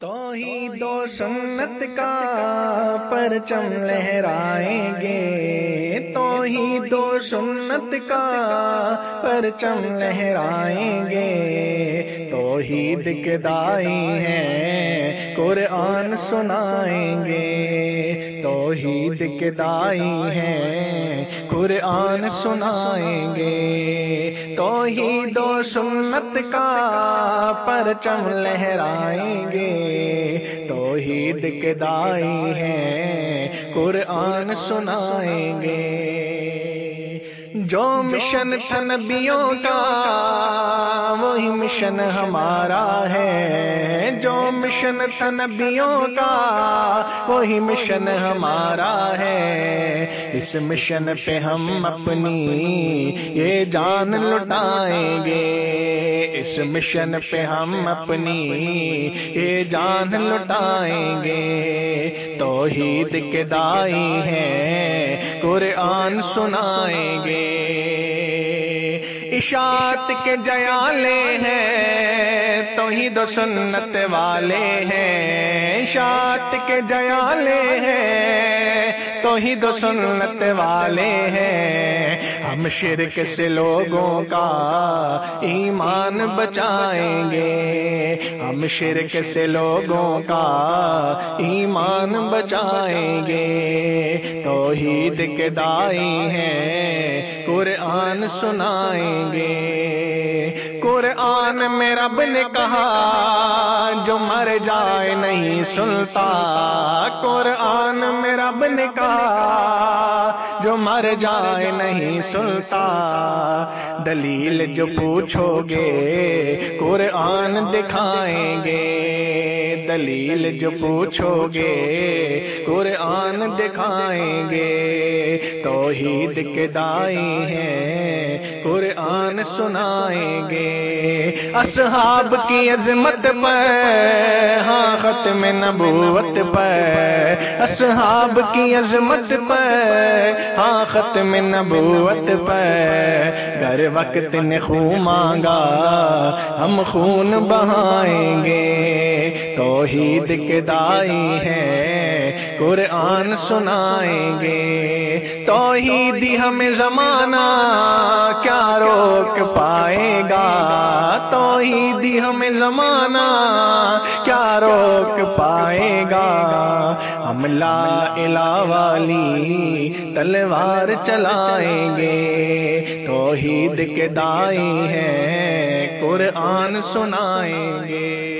توحید و سنت کا پرچم لہرائیں گے۔ توحید و سنت کا پرچم لہرائیں گے۔ توحید کے دائی ہیں، قرآن سنائیں گے۔ توحید کے دائی ہیں، قرآن سنائیں گے۔ توحید و سنت کا پرچم لہرائیں گے۔ توحید کے دائی ہیں، قرآن سنائیں گے۔ جو مشن نبیوں کا وہی مشن ہمارا ہے۔ جو مشن نبیوں کا وہی مشن ہمارا ہے۔ اس مشن پہ ہم اپنی یہ جان لٹائیں گے۔ اس مشن پہ ہم اپنی یہ جان لٹائیں گے۔ توحید کے دائی ہیں، قرآن سنائیں گے۔ اشاعت کے جیالے ہیں تو ہی سنت والے ہیں۔ اشاعت کے جیالے ہیں تو ہی دو سنت والے ہیں۔ ہم شرک سے لوگوں کا ایمان بچائیں گے۔ ہم شرک سے لوگوں کا ایمان بچائیں گے۔ توحید کے دائی ہیں، قرآن سنائیں گے۔ قرآن میں رب نے کہا جو مر جائے نہیں سنتا۔ قرآن میں رب نے کہا، جو مر جائے نہیں سنتا۔ دلیل جو پوچھو گے، قرآن دکھائیں گے۔ دلیل جو پوچھو گے قرآن دکھائیں گے، توحید کے دائی ہیں، قرآن سنائیں گے۔ اصحاب کی عظمت پر ہاں ختم نبوت پر۔ اصحاب کی عظمت پر ہاں ختم نبوت پر۔ گر وقت نے خون مانگا، ہم خون بہائیں گے۔ تو توحید کے دائی ہیں قرآن سنائیں گے۔ توحیدی ہمیں زمانہ کیا روک پائے گا۔ توحیدی ہمیں زمانہ کیا روک پائے گا۔ ہم لا الہ والی تلوار چلائیں گے۔ توحید کے دائی ہیں قرآن سنائیں گے۔